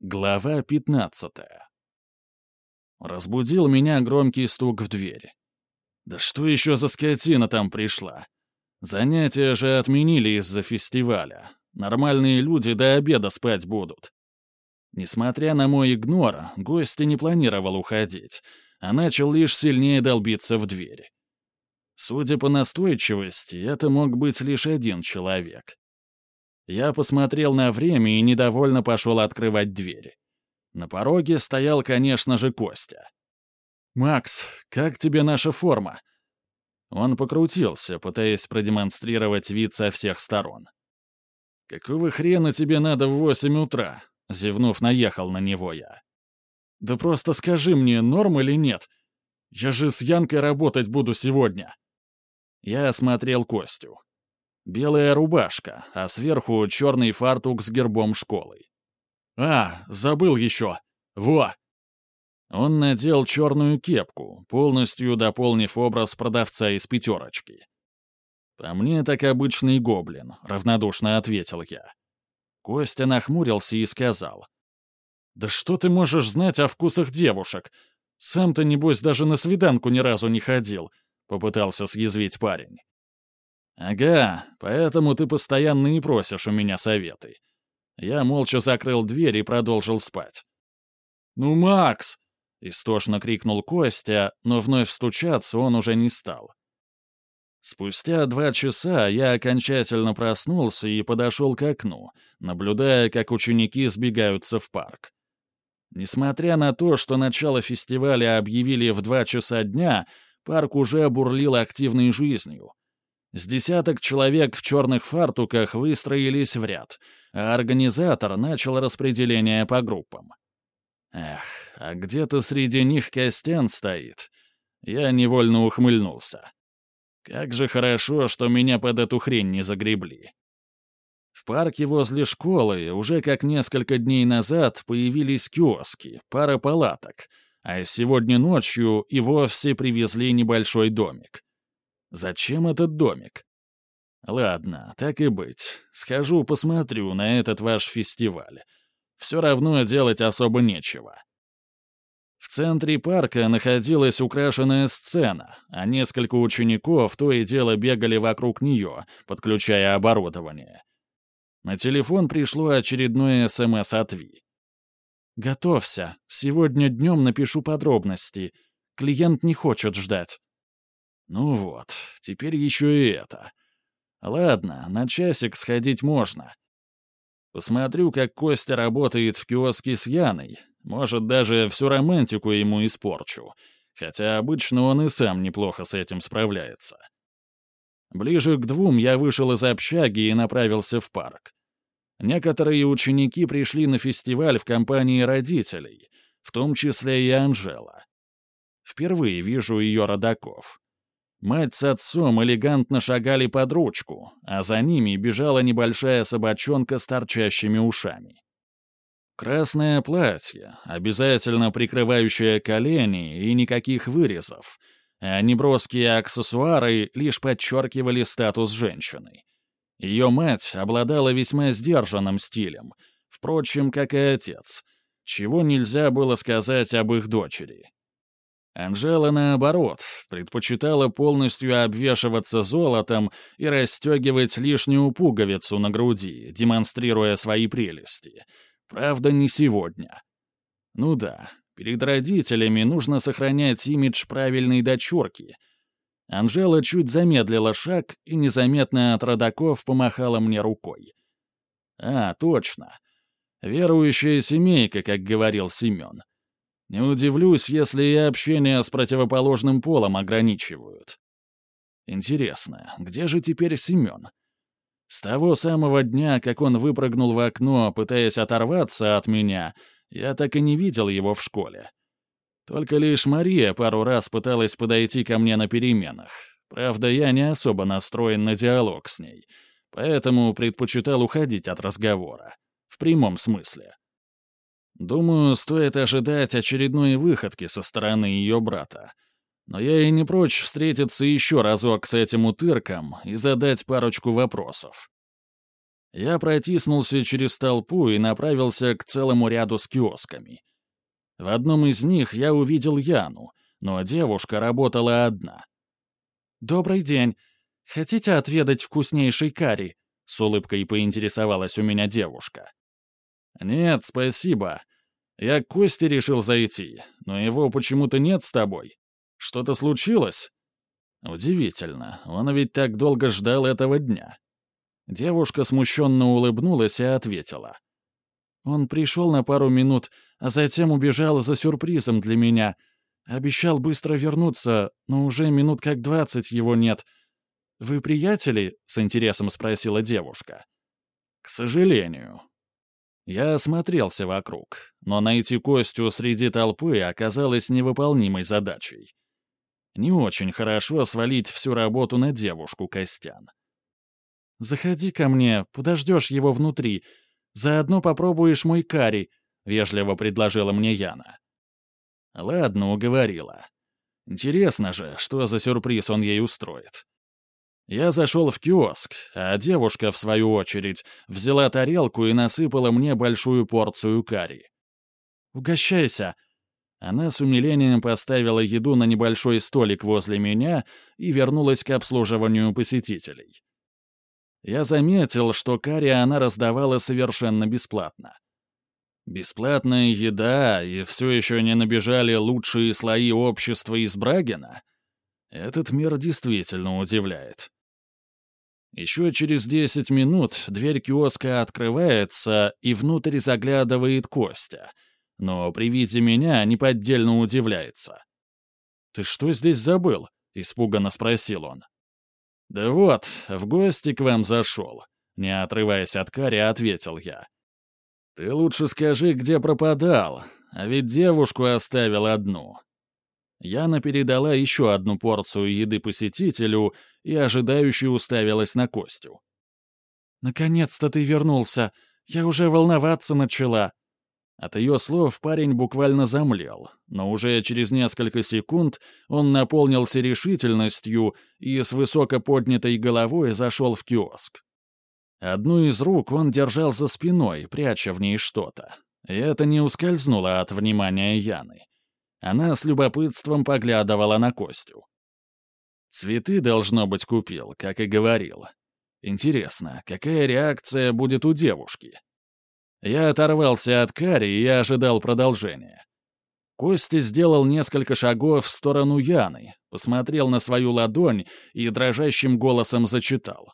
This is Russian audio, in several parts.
Глава 15 Разбудил меня громкий стук в дверь. Да что еще за скотина там пришла? Занятия же отменили из-за фестиваля. Нормальные люди до обеда спать будут. Несмотря на мой игнор, гость не планировал уходить, а начал лишь сильнее долбиться в дверь. Судя по настойчивости, это мог быть лишь один человек. Я посмотрел на время и недовольно пошел открывать двери. На пороге стоял, конечно же, Костя. «Макс, как тебе наша форма?» Он покрутился, пытаясь продемонстрировать вид со всех сторон. «Какого хрена тебе надо в восемь утра?» Зевнув, наехал на него я. «Да просто скажи мне, норм или нет? Я же с Янкой работать буду сегодня». Я осмотрел Костю. Белая рубашка, а сверху черный фартук с гербом школы. «А, забыл еще! Во!» Он надел черную кепку, полностью дополнив образ продавца из пятерочки. «По мне так обычный гоблин», — равнодушно ответил я. Костя нахмурился и сказал. «Да что ты можешь знать о вкусах девушек? Сам-то, небось, даже на свиданку ни разу не ходил», — попытался съязвить парень. «Ага, поэтому ты постоянно и просишь у меня советы». Я молча закрыл дверь и продолжил спать. «Ну, Макс!» — истошно крикнул Костя, но вновь стучаться он уже не стал. Спустя два часа я окончательно проснулся и подошел к окну, наблюдая, как ученики сбегаются в парк. Несмотря на то, что начало фестиваля объявили в два часа дня, парк уже бурлил активной жизнью. С десяток человек в черных фартуках выстроились в ряд, а организатор начал распределение по группам. Эх, а где-то среди них Костян стоит. Я невольно ухмыльнулся. Как же хорошо, что меня под эту хрень не загребли. В парке возле школы уже как несколько дней назад появились киоски, пара палаток, а сегодня ночью и вовсе привезли небольшой домик. Зачем этот домик? Ладно, так и быть. Схожу посмотрю на этот ваш фестиваль. Все равно делать особо нечего. В центре парка находилась украшенная сцена, а несколько учеников то и дело бегали вокруг нее, подключая оборудование. На телефон пришло очередное СМС от Ви. «Готовься. Сегодня днем напишу подробности. Клиент не хочет ждать». Ну вот, теперь еще и это. Ладно, на часик сходить можно. Посмотрю, как Костя работает в киоске с Яной. Может, даже всю романтику ему испорчу. Хотя обычно он и сам неплохо с этим справляется. Ближе к двум я вышел из общаги и направился в парк. Некоторые ученики пришли на фестиваль в компании родителей, в том числе и Анжела. Впервые вижу ее родаков. Мать с отцом элегантно шагали под ручку, а за ними бежала небольшая собачонка с торчащими ушами. Красное платье, обязательно прикрывающее колени и никаких вырезов, а неброские аксессуары лишь подчеркивали статус женщины. Ее мать обладала весьма сдержанным стилем, впрочем, как и отец, чего нельзя было сказать об их дочери. Анжела, наоборот, предпочитала полностью обвешиваться золотом и расстегивать лишнюю пуговицу на груди, демонстрируя свои прелести. Правда, не сегодня. Ну да, перед родителями нужно сохранять имидж правильной дочурки. Анжела чуть замедлила шаг и незаметно от родаков помахала мне рукой. А, точно. Верующая семейка, как говорил Семен. Не удивлюсь, если и общение с противоположным полом ограничивают. Интересно, где же теперь Семен? С того самого дня, как он выпрыгнул в окно, пытаясь оторваться от меня, я так и не видел его в школе. Только лишь Мария пару раз пыталась подойти ко мне на переменах. Правда, я не особо настроен на диалог с ней, поэтому предпочитал уходить от разговора. В прямом смысле. Думаю, стоит ожидать очередной выходки со стороны ее брата. Но я и не прочь встретиться еще разок с этим утырком и задать парочку вопросов. Я протиснулся через толпу и направился к целому ряду с киосками. В одном из них я увидел Яну, но девушка работала одна. «Добрый день. Хотите отведать вкуснейший карри?» — с улыбкой поинтересовалась у меня девушка. «Нет, спасибо. Я к Косте решил зайти, но его почему-то нет с тобой. Что-то случилось?» «Удивительно. Он ведь так долго ждал этого дня». Девушка смущенно улыбнулась и ответила. «Он пришел на пару минут, а затем убежал за сюрпризом для меня. Обещал быстро вернуться, но уже минут как двадцать его нет. Вы приятели?» — с интересом спросила девушка. «К сожалению». Я осмотрелся вокруг, но найти Костю среди толпы оказалось невыполнимой задачей. Не очень хорошо свалить всю работу на девушку, Костян. «Заходи ко мне, подождешь его внутри. Заодно попробуешь мой карри», — вежливо предложила мне Яна. Ладно, уговорила. Интересно же, что за сюрприз он ей устроит. Я зашел в киоск, а девушка, в свою очередь, взяла тарелку и насыпала мне большую порцию карри. «Угощайся!» Она с умилением поставила еду на небольшой столик возле меня и вернулась к обслуживанию посетителей. Я заметил, что карри она раздавала совершенно бесплатно. Бесплатная еда, и все еще не набежали лучшие слои общества из Брагина? Этот мир действительно удивляет. Еще через 10 минут дверь киоска открывается, и внутрь заглядывает Костя. Но при виде меня неподдельно удивляется. «Ты что здесь забыл?» — испуганно спросил он. «Да вот, в гости к вам зашел», — не отрываясь от Кари, ответил я. «Ты лучше скажи, где пропадал, а ведь девушку оставил одну». Яна передала еще одну порцию еды посетителю и ожидающе уставилась на Костю. «Наконец-то ты вернулся. Я уже волноваться начала». От ее слов парень буквально замлел, но уже через несколько секунд он наполнился решительностью и с высоко поднятой головой зашел в киоск. Одну из рук он держал за спиной, пряча в ней что-то. И это не ускользнуло от внимания Яны. Она с любопытством поглядывала на Костю. Цветы, должно быть, купил, как и говорил. Интересно, какая реакция будет у девушки? Я оторвался от Кари и ожидал продолжения. Костя сделал несколько шагов в сторону Яны, посмотрел на свою ладонь и дрожащим голосом зачитал.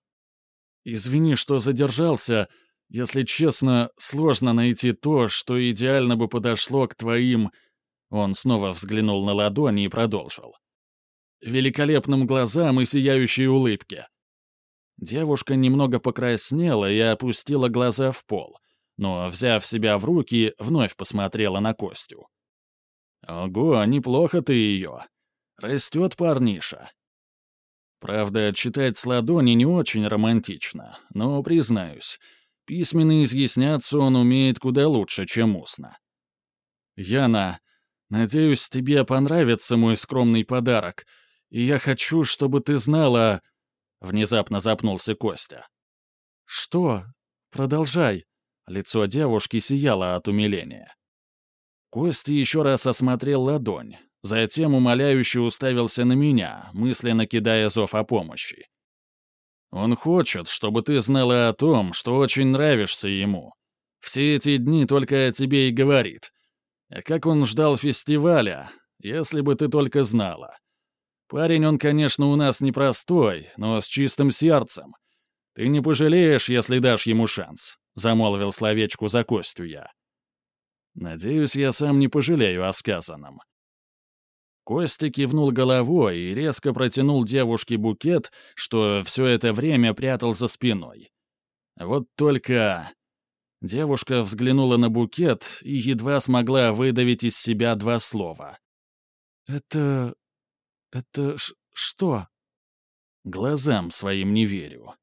«Извини, что задержался. Если честно, сложно найти то, что идеально бы подошло к твоим...» Он снова взглянул на ладонь и продолжил. «Великолепным глазам и сияющей улыбке». Девушка немного покраснела и опустила глаза в пол, но, взяв себя в руки, вновь посмотрела на Костю. «Ого, неплохо ты ее. Растет парниша. Правда, читать с ладони не очень романтично, но, признаюсь, письменно изъясняться он умеет куда лучше, чем устно. «Яна, надеюсь, тебе понравится мой скромный подарок, и я хочу, чтобы ты знала...» Внезапно запнулся Костя. «Что? Продолжай». Лицо девушки сияло от умиления. Костя еще раз осмотрел ладонь, Затем умоляюще уставился на меня, мысленно кидая зов о помощи. «Он хочет, чтобы ты знала о том, что очень нравишься ему. Все эти дни только о тебе и говорит. А как он ждал фестиваля, если бы ты только знала. Парень он, конечно, у нас непростой, но с чистым сердцем. Ты не пожалеешь, если дашь ему шанс», — замолвил словечку за Костю я. «Надеюсь, я сам не пожалею о сказанном». Костя кивнул головой и резко протянул девушке букет, что все это время прятал за спиной. Вот только... Девушка взглянула на букет и едва смогла выдавить из себя два слова. «Это... это что?» Глазам своим не верю.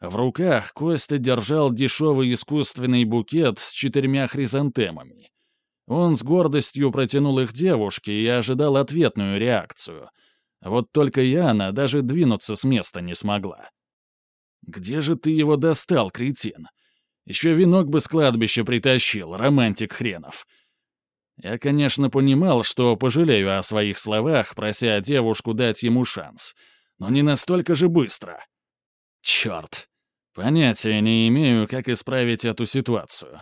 В руках Костя держал дешевый искусственный букет с четырьмя хризантемами. Он с гордостью протянул их девушке и ожидал ответную реакцию. Вот только Яна даже двинуться с места не смогла. Где же ты его достал, кретин? Еще венок бы с кладбища притащил, романтик хренов. Я, конечно, понимал, что пожалею о своих словах, прося девушку дать ему шанс. Но не настолько же быстро. Черт. Понятия не имею, как исправить эту ситуацию.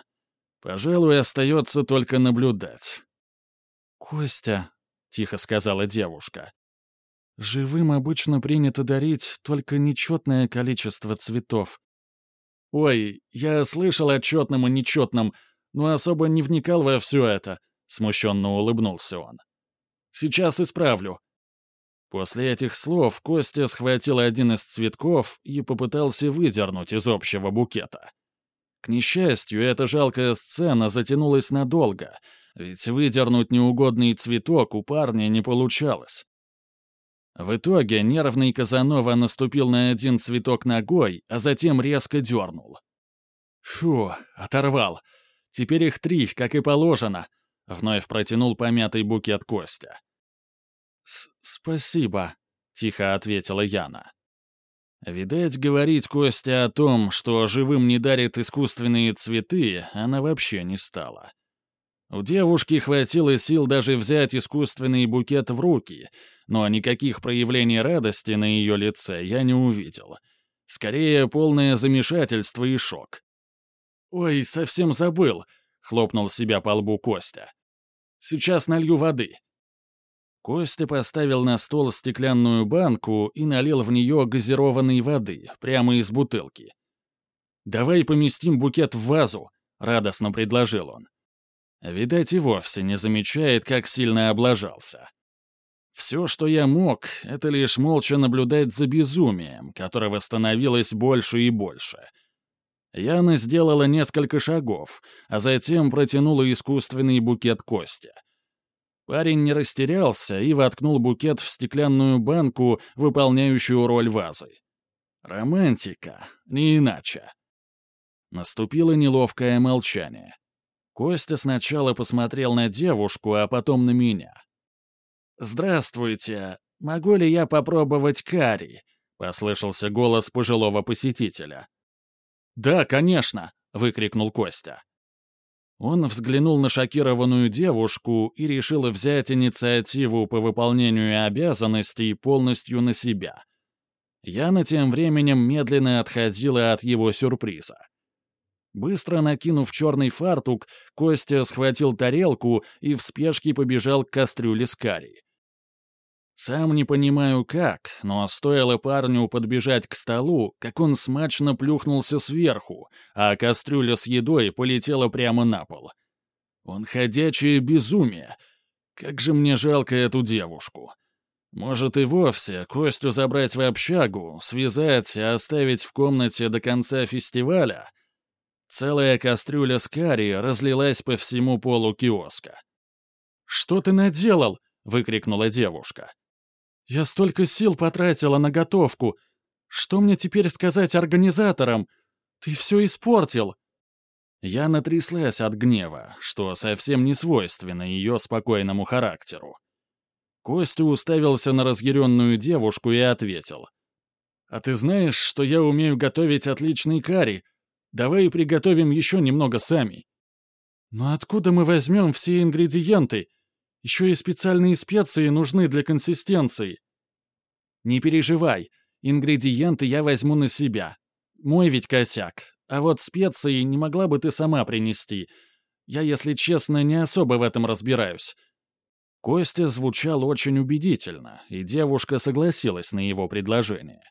Пожалуй, остается только наблюдать. «Костя», — тихо сказала девушка, — «живым обычно принято дарить только нечетное количество цветов. «Ой, я слышал о четном и нечетном, но особо не вникал во все это», — смущенно улыбнулся он. «Сейчас исправлю». После этих слов Костя схватил один из цветков и попытался выдернуть из общего букета. К несчастью, эта жалкая сцена затянулась надолго, ведь выдернуть неугодный цветок у парня не получалось. В итоге нервный Казанова наступил на один цветок ногой, а затем резко дернул. «Фу, оторвал. Теперь их три, как и положено», — вновь протянул помятый букет Костя. «Спасибо», — тихо ответила Яна. Видать, говорить Костя о том, что живым не дарит искусственные цветы, она вообще не стала. У девушки хватило сил даже взять искусственный букет в руки — но никаких проявлений радости на ее лице я не увидел. Скорее, полное замешательство и шок. «Ой, совсем забыл», — хлопнул себя по лбу Костя. «Сейчас налью воды». Костя поставил на стол стеклянную банку и налил в нее газированной воды, прямо из бутылки. «Давай поместим букет в вазу», — радостно предложил он. Видать, и вовсе не замечает, как сильно облажался. Все, что я мог, это лишь молча наблюдать за безумием, которого становилось больше и больше. Яна сделала несколько шагов, а затем протянула искусственный букет Костя. Парень не растерялся и воткнул букет в стеклянную банку, выполняющую роль вазы. Романтика, не иначе. Наступило неловкое молчание. Костя сначала посмотрел на девушку, а потом на меня — «Здравствуйте. Могу ли я попробовать карри?» — послышался голос пожилого посетителя. «Да, конечно!» — выкрикнул Костя. Он взглянул на шокированную девушку и решил взять инициативу по выполнению обязанностей полностью на себя. Яна тем временем медленно отходила от его сюрприза. Быстро накинув черный фартук, Костя схватил тарелку и в спешке побежал к кастрюле с карри. Сам не понимаю как, но стоило парню подбежать к столу, как он смачно плюхнулся сверху, а кастрюля с едой полетела прямо на пол. Он ходячее безумие. Как же мне жалко эту девушку. Может и вовсе Костю забрать в общагу, связать и оставить в комнате до конца фестиваля? Целая кастрюля с карри разлилась по всему полу киоска. «Что ты наделал?» — выкрикнула девушка. Я столько сил потратила на готовку. Что мне теперь сказать организаторам? Ты все испортил!» Я натряслась от гнева, что совсем не свойственно ее спокойному характеру. Костя уставился на разъяренную девушку и ответил. «А ты знаешь, что я умею готовить отличный карри? Давай приготовим еще немного сами». «Но откуда мы возьмем все ингредиенты? Еще и специальные специи нужны для консистенции. Не переживай, ингредиенты я возьму на себя. Мой ведь косяк. А вот специи не могла бы ты сама принести. Я, если честно, не особо в этом разбираюсь. Костя звучал очень убедительно, и девушка согласилась на его предложение.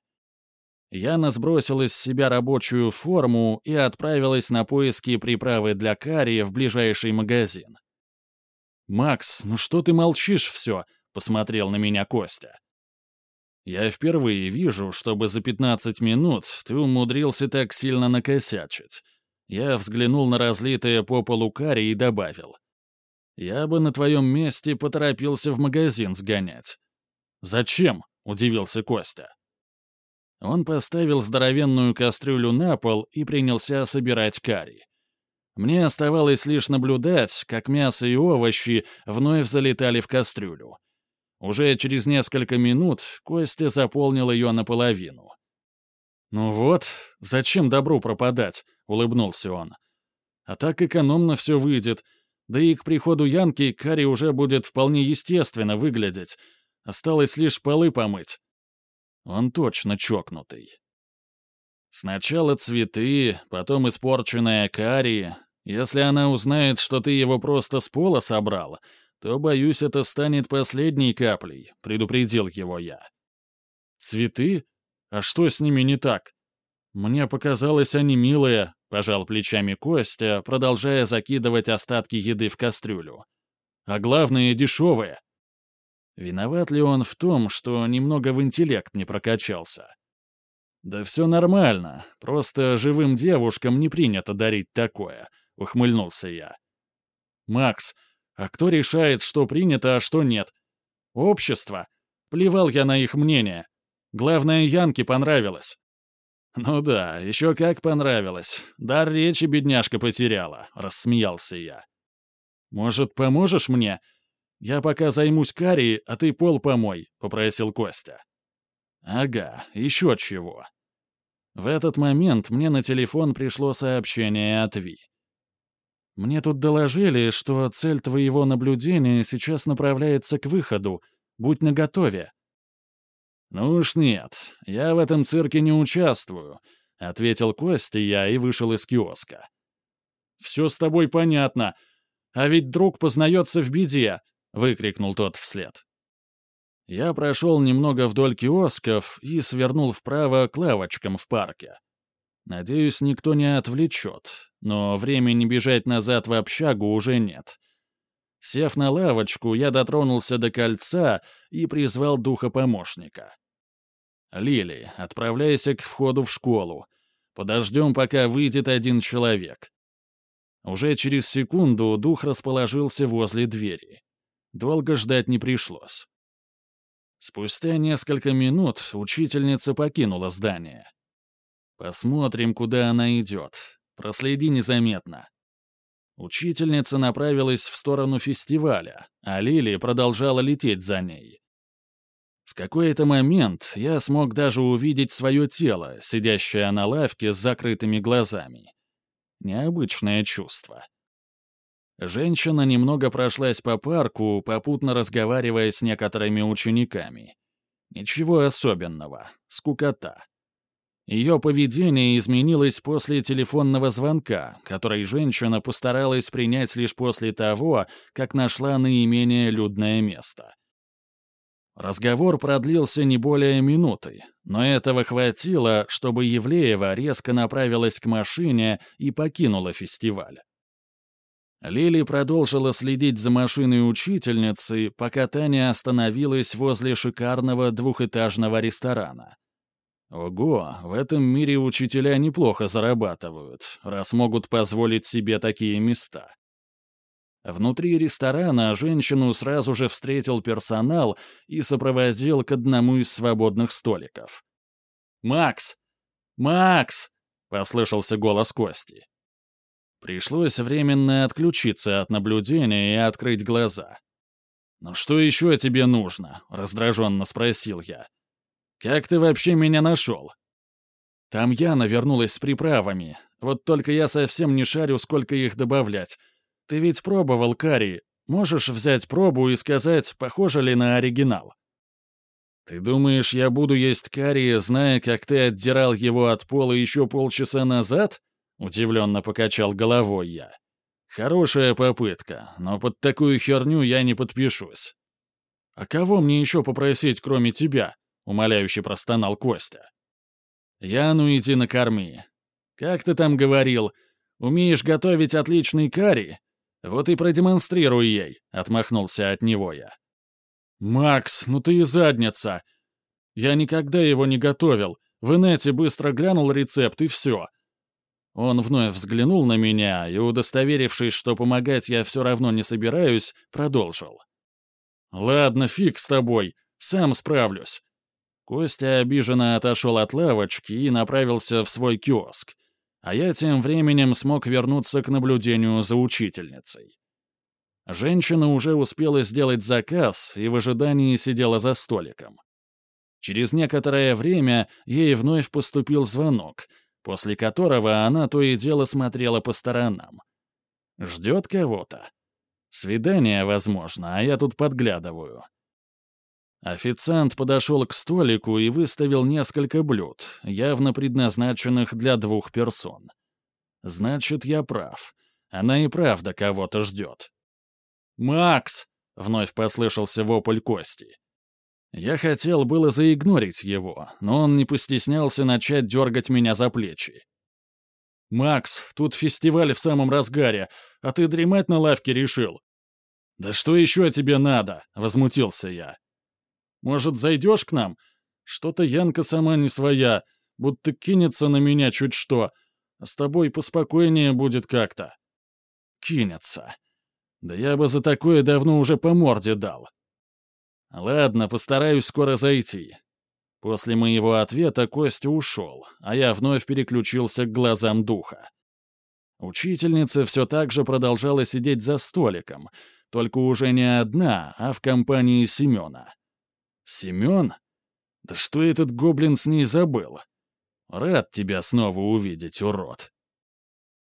Яна сбросила с себя рабочую форму и отправилась на поиски приправы для карри в ближайший магазин. «Макс, ну что ты молчишь все?» — посмотрел на меня Костя. «Я впервые вижу, чтобы за 15 минут ты умудрился так сильно накосячить». Я взглянул на разлитое по полу карри и добавил. «Я бы на твоем месте поторопился в магазин сгонять». «Зачем?» — удивился Костя. Он поставил здоровенную кастрюлю на пол и принялся собирать карри. Мне оставалось лишь наблюдать, как мясо и овощи вновь залетали в кастрюлю. Уже через несколько минут Костя заполнил ее наполовину. «Ну вот, зачем добру пропадать?» — улыбнулся он. «А так экономно все выйдет. Да и к приходу Янки Кари уже будет вполне естественно выглядеть. Осталось лишь полы помыть». Он точно чокнутый. Сначала цветы, потом испорченная Кари. Если она узнает, что ты его просто с пола собрал, то, боюсь, это станет последней каплей», — предупредил его я. «Цветы? А что с ними не так? Мне показалось, они милые», — пожал плечами Костя, продолжая закидывать остатки еды в кастрюлю. «А главное, дешевые». Виноват ли он в том, что немного в интеллект не прокачался? «Да все нормально, просто живым девушкам не принято дарить такое», — ухмыльнулся я. «Макс, а кто решает, что принято, а что нет? Общество. Плевал я на их мнение. Главное, Янке понравилось. «Ну да, еще как понравилось. Дар речи бедняжка потеряла», — рассмеялся я. «Может, поможешь мне? Я пока займусь карией, а ты пол помой», — попросил Костя. «Ага, еще чего». В этот момент мне на телефон пришло сообщение от Ви. Мне тут доложили, что цель твоего наблюдения сейчас направляется к выходу. Будь наготове». «Ну уж нет, я в этом цирке не участвую», — ответил Костя я и вышел из киоска. «Все с тобой понятно. А ведь друг познается в беде», — выкрикнул тот вслед. Я прошел немного вдоль киосков и свернул вправо к лавочкам в парке. Надеюсь, никто не отвлечет, но времени бежать назад в общагу уже нет. Сев на лавочку, я дотронулся до кольца и призвал духа помощника. «Лили, отправляйся к входу в школу. Подождем, пока выйдет один человек». Уже через секунду дух расположился возле двери. Долго ждать не пришлось. Спустя несколько минут учительница покинула здание. Посмотрим, куда она идет. Проследи незаметно. Учительница направилась в сторону фестиваля, а Лили продолжала лететь за ней. В какой-то момент я смог даже увидеть свое тело, сидящее на лавке с закрытыми глазами. Необычное чувство. Женщина немного прошлась по парку, попутно разговаривая с некоторыми учениками. Ничего особенного, скукота. Ее поведение изменилось после телефонного звонка, который женщина постаралась принять лишь после того, как нашла наименее людное место. Разговор продлился не более минуты, но этого хватило, чтобы Евлеева резко направилась к машине и покинула фестиваль. Лили продолжила следить за машиной учительницы, пока та не остановилась возле шикарного двухэтажного ресторана. Ого, в этом мире учителя неплохо зарабатывают, раз могут позволить себе такие места. Внутри ресторана женщину сразу же встретил персонал и сопроводил к одному из свободных столиков. «Макс! Макс!» — послышался голос Кости. Пришлось временно отключиться от наблюдения и открыть глаза. «Ну что еще тебе нужно?» — раздраженно спросил я. Как ты вообще меня нашел?» «Там Яна вернулась с приправами. Вот только я совсем не шарю, сколько их добавлять. Ты ведь пробовал карри. Можешь взять пробу и сказать, похоже ли на оригинал?» «Ты думаешь, я буду есть карри, зная, как ты отдирал его от пола еще полчаса назад?» — удивленно покачал головой я. «Хорошая попытка, но под такую херню я не подпишусь». «А кого мне еще попросить, кроме тебя?» Умоляюще простонал Костя. «Яну иди накорми. Как ты там говорил, умеешь готовить отличный карри? Вот и продемонстрируй ей», — отмахнулся от него я. «Макс, ну ты и задница. Я никогда его не готовил. В инете быстро глянул рецепт, и все». Он вновь взглянул на меня и, удостоверившись, что помогать я все равно не собираюсь, продолжил. «Ладно, фиг с тобой, сам справлюсь. Костя обиженно отошел от лавочки и направился в свой киоск, а я тем временем смог вернуться к наблюдению за учительницей. Женщина уже успела сделать заказ и в ожидании сидела за столиком. Через некоторое время ей вновь поступил звонок, после которого она то и дело смотрела по сторонам. Ждет кого-то. Свидание, возможно, а я тут подглядываю. Официант подошел к столику и выставил несколько блюд, явно предназначенных для двух персон. Значит, я прав. Она и правда кого-то ждет. «Макс!» — вновь послышался вопль Кости. Я хотел было заигнорить его, но он не постеснялся начать дергать меня за плечи. «Макс, тут фестиваль в самом разгаре, а ты дремать на лавке решил?» «Да что еще тебе надо?» — возмутился я. «Может, зайдешь к нам? Что-то Янка сама не своя, будто кинется на меня чуть что, а с тобой поспокойнее будет как-то». «Кинется. Да я бы за такое давно уже по морде дал». «Ладно, постараюсь скоро зайти». После моего ответа Костя ушел, а я вновь переключился к глазам духа. Учительница все так же продолжала сидеть за столиком, только уже не одна, а в компании Семена. Семен? Да что этот гоблин с ней забыл? Рад тебя снова увидеть, урод.